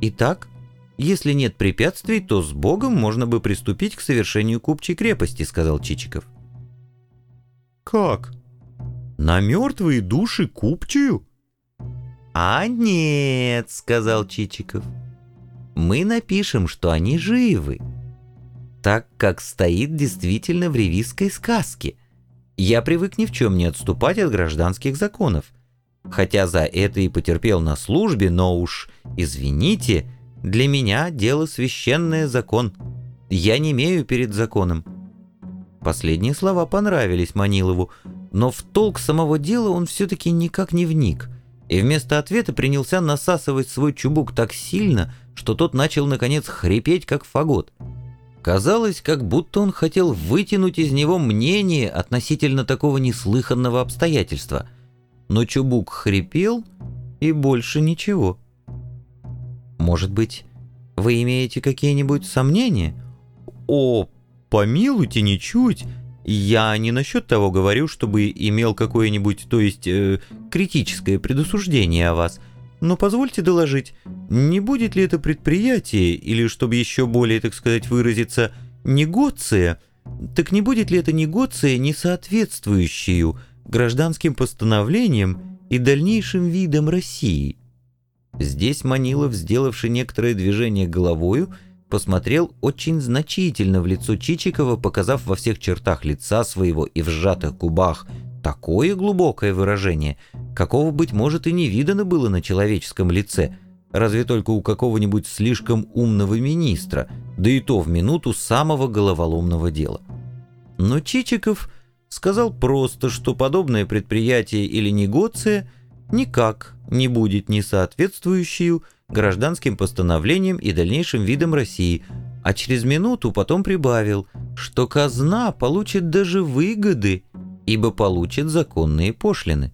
Итак, если нет препятствий, то с Богом можно бы приступить к совершению купчей крепости, сказал Чичиков. Как? На мертвые души купчую? А нет, сказал Чичиков. Мы напишем, что они живы. Так, как стоит действительно в ревизской сказке. Я привык ни в чем не отступать от гражданских законов. Хотя за это и потерпел на службе, но уж, извините, для меня дело священное закон. Я не имею перед законом. Последние слова понравились Манилову, но в толк самого дела он все-таки никак не вник, и вместо ответа принялся насасывать свой чубук так сильно, что тот начал, наконец, хрипеть, как фагот. Казалось, как будто он хотел вытянуть из него мнение относительно такого неслыханного обстоятельства. Но чубук хрипел, и больше ничего. Может быть, вы имеете какие-нибудь сомнения? О, помилуйте, ничуть. Я не насчет того говорю, чтобы имел какое-нибудь, то есть, э, критическое предосуждение о вас. Но позвольте доложить, не будет ли это предприятие, или, чтобы еще более, так сказать, выразиться, негоция, так не будет ли это негоция, не соответствующую гражданским постановлениям и дальнейшим видам России? Здесь Манилов, сделавший некоторое движение головою, посмотрел очень значительно в лицо Чичикова, показав во всех чертах лица своего и в сжатых губах такое глубокое выражение, какого, быть может, и не видано было на человеческом лице, разве только у какого-нибудь слишком умного министра, да и то в минуту самого головоломного дела. Но Чичиков сказал просто, что подобное предприятие или негоция никак не будет не соответствующей гражданским постановлениям и дальнейшим видам России, а через минуту потом прибавил, что казна получит даже выгоды, ибо получит законные пошлины.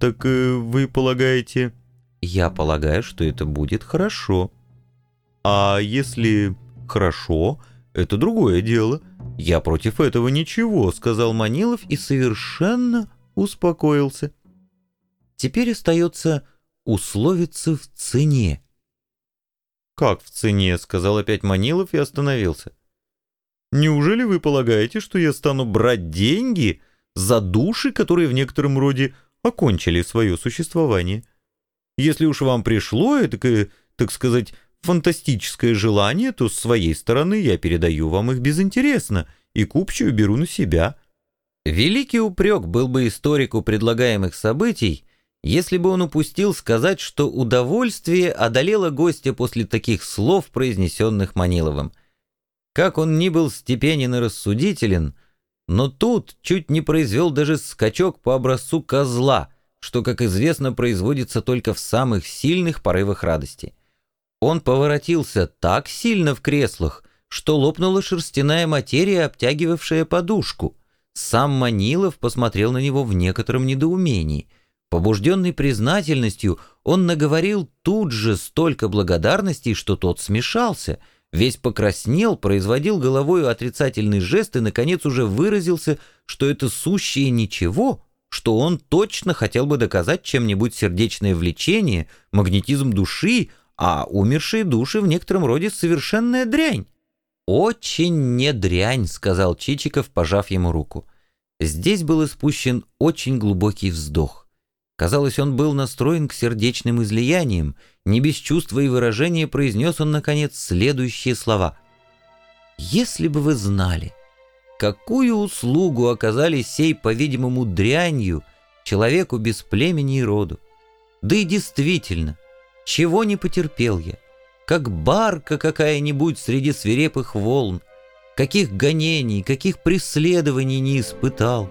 «Так э, вы полагаете...» «Я полагаю, что это будет хорошо». «А если хорошо, это другое дело. Я против этого ничего», — сказал Манилов и совершенно успокоился. Теперь остается условиться в цене. «Как в цене?» — сказал опять Манилов и остановился. «Неужели вы полагаете, что я стану брать деньги за души, которые в некотором роде окончили свое существование? Если уж вам пришло это, так сказать, фантастическое желание, то с своей стороны я передаю вам их безинтересно и купчую беру на себя». Великий упрек был бы историку предлагаемых событий, если бы он упустил сказать, что удовольствие одолело гостя после таких слов, произнесенных Маниловым. Как он ни был степенен и рассудителен, но тут чуть не произвел даже скачок по образцу козла, что, как известно, производится только в самых сильных порывах радости. Он поворотился так сильно в креслах, что лопнула шерстяная материя, обтягивавшая подушку. Сам Манилов посмотрел на него в некотором недоумении — Побужденный признательностью, он наговорил тут же столько благодарностей, что тот смешался, весь покраснел, производил головою отрицательный жест и, наконец, уже выразился, что это сущее ничего, что он точно хотел бы доказать чем-нибудь сердечное влечение, магнетизм души, а умершие души в некотором роде совершенная дрянь. «Очень не дрянь», — сказал Чичиков, пожав ему руку. Здесь был испущен очень глубокий вздох. Казалось, он был настроен к сердечным излияниям. Не без чувства и выражения произнес он, наконец, следующие слова. «Если бы вы знали, какую услугу оказали сей, по-видимому, дрянью человеку без племени и роду. Да и действительно, чего не потерпел я, как барка какая-нибудь среди свирепых волн, каких гонений, каких преследований не испытал,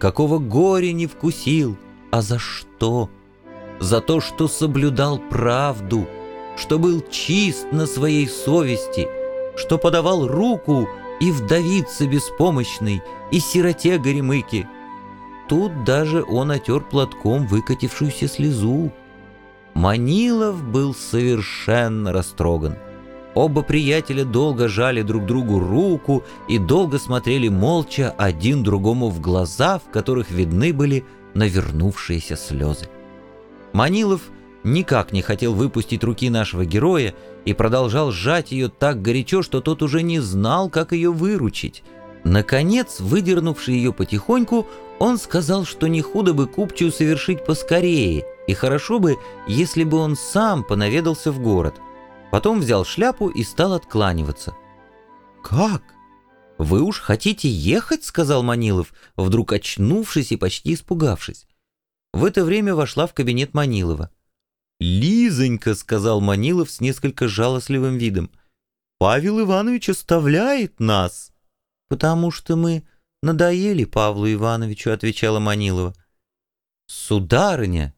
какого горя не вкусил, а за что? За то, что соблюдал правду, что был чист на своей совести, что подавал руку и вдовице беспомощной, и сироте горемыки. Тут даже он отер платком выкатившуюся слезу. Манилов был совершенно растроган. Оба приятеля долго жали друг другу руку и долго смотрели молча один другому в глаза, в которых видны были навернувшиеся слезы. Манилов никак не хотел выпустить руки нашего героя и продолжал сжать ее так горячо, что тот уже не знал, как ее выручить. Наконец, выдернувший ее потихоньку, он сказал, что не худо бы купчую совершить поскорее, и хорошо бы, если бы он сам понаведался в город. Потом взял шляпу и стал откланиваться. «Как? Вы уж хотите ехать?» — сказал Манилов, вдруг очнувшись и почти испугавшись. В это время вошла в кабинет Манилова. «Лизонька», — сказал Манилов с несколько жалостливым видом, — «Павел Иванович оставляет нас». «Потому что мы надоели Павлу Ивановичу», — отвечала Манилова. «Сударыня,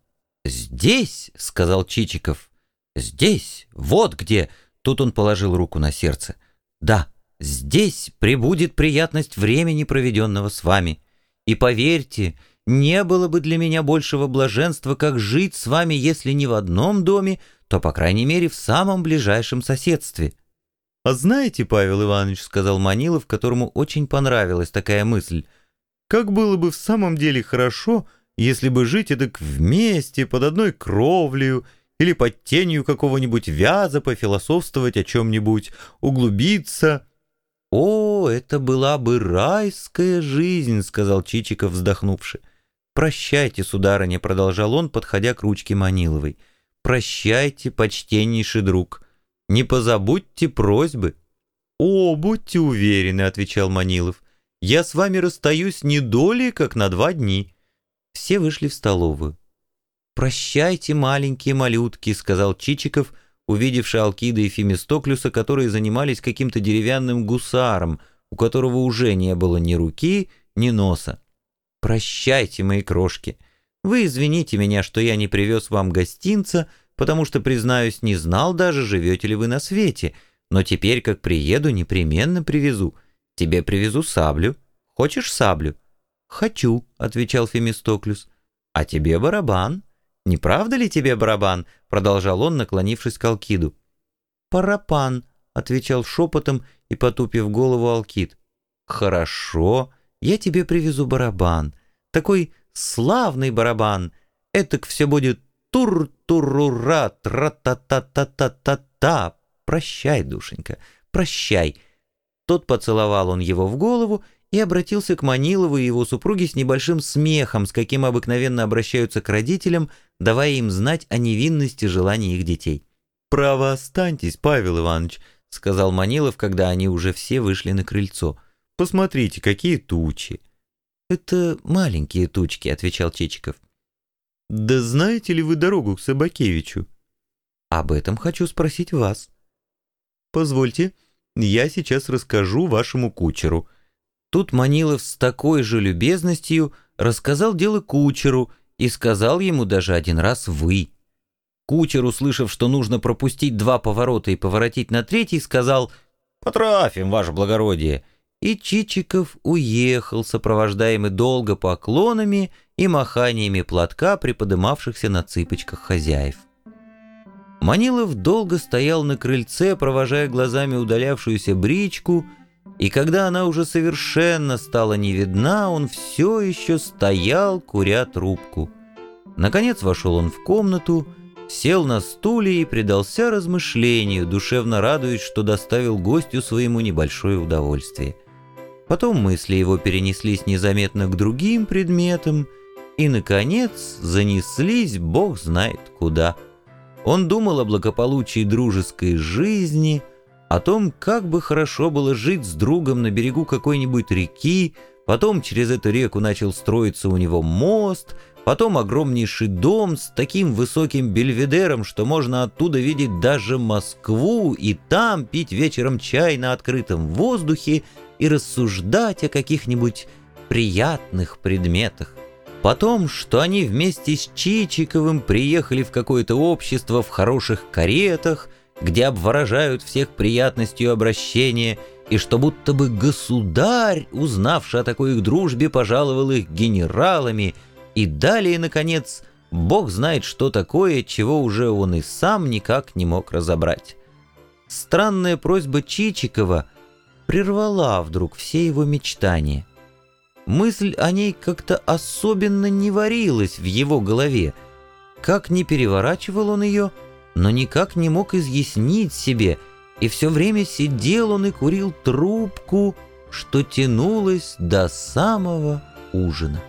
здесь», — сказал Чичиков, — «здесь, вот где». Тут он положил руку на сердце. «Да, здесь прибудет приятность времени, проведенного с вами. И поверьте, не было бы для меня большего блаженства, как жить с вами, если не в одном доме, то, по крайней мере, в самом ближайшем соседстве». «А знаете, Павел Иванович, — сказал Манилов, которому очень понравилась такая мысль, — как было бы в самом деле хорошо, если бы жить эдак вместе, под одной кровлею, или под тенью какого-нибудь вяза пофилософствовать о чем-нибудь, углубиться». «О, это была бы райская жизнь», — сказал Чичиков, вздохнувши. «Прощайте, сударыня», — продолжал он, подходя к ручке Маниловой. «Прощайте, почтеннейший друг». Не позабудьте просьбы». «О, будьте уверены», — отвечал Манилов. «Я с вами расстаюсь не долей, как на два дни». Все вышли в столовую. «Прощайте, маленькие малютки», — сказал Чичиков, увидевший Алкида и Фемистоклюса, которые занимались каким-то деревянным гусаром, у которого уже не было ни руки, ни носа. «Прощайте, мои крошки. Вы извините меня, что я не привез вам гостинца, потому что, признаюсь, не знал даже, живете ли вы на свете, но теперь, как приеду, непременно привезу. Тебе привезу саблю. Хочешь саблю?» «Хочу», — отвечал Фемистоклюс. «А тебе барабан?» «Не правда ли тебе барабан?» — продолжал он, наклонившись к Алкиду. «Парапан», — отвечал шепотом и потупив голову Алкид. «Хорошо, я тебе привезу барабан. Такой славный барабан. Этак все будет тур-турура, тра-та-та-та-та-та-та. Прощай, душенька, прощай. Тот поцеловал он его в голову обратился к Манилову и его супруге с небольшим смехом, с каким обыкновенно обращаются к родителям, давая им знать о невинности желаний их детей. «Право останьтесь, Павел Иванович», — сказал Манилов, когда они уже все вышли на крыльцо. «Посмотрите, какие тучи!» «Это маленькие тучки», — отвечал Чичиков. «Да знаете ли вы дорогу к Собакевичу?» «Об этом хочу спросить вас». «Позвольте, я сейчас расскажу вашему кучеру». Тут Манилов с такой же любезностью рассказал дело кучеру и сказал ему даже один раз «вы». Кучер, услышав, что нужно пропустить два поворота и поворотить на третий, сказал «Потрафим, ваше благородие», и Чичиков уехал, сопровождаемый долго поклонами и маханиями платка, приподымавшихся на цыпочках хозяев. Манилов долго стоял на крыльце, провожая глазами удалявшуюся бричку, и когда она уже совершенно стала не видна, он все еще стоял, куря трубку. Наконец вошел он в комнату, сел на стуле и предался размышлению, душевно радуясь, что доставил гостю своему небольшое удовольствие. Потом мысли его перенеслись незаметно к другим предметам и, наконец, занеслись бог знает куда. Он думал о благополучии дружеской жизни, о том, как бы хорошо было жить с другом на берегу какой-нибудь реки, потом через эту реку начал строиться у него мост, потом огромнейший дом с таким высоким бельведером, что можно оттуда видеть даже Москву и там пить вечером чай на открытом воздухе и рассуждать о каких-нибудь приятных предметах. Потом, что они вместе с Чичиковым приехали в какое-то общество в хороших каретах, где обворожают всех приятностью обращения, и что будто бы государь, узнавший о такой их дружбе, пожаловал их генералами, и далее, наконец, бог знает, что такое, чего уже он и сам никак не мог разобрать. Странная просьба Чичикова — прервала вдруг все его мечтания. Мысль о ней как-то особенно не варилась в его голове. Как ни переворачивал он ее, но никак не мог изъяснить себе, и все время сидел он и курил трубку, что тянулось до самого ужина.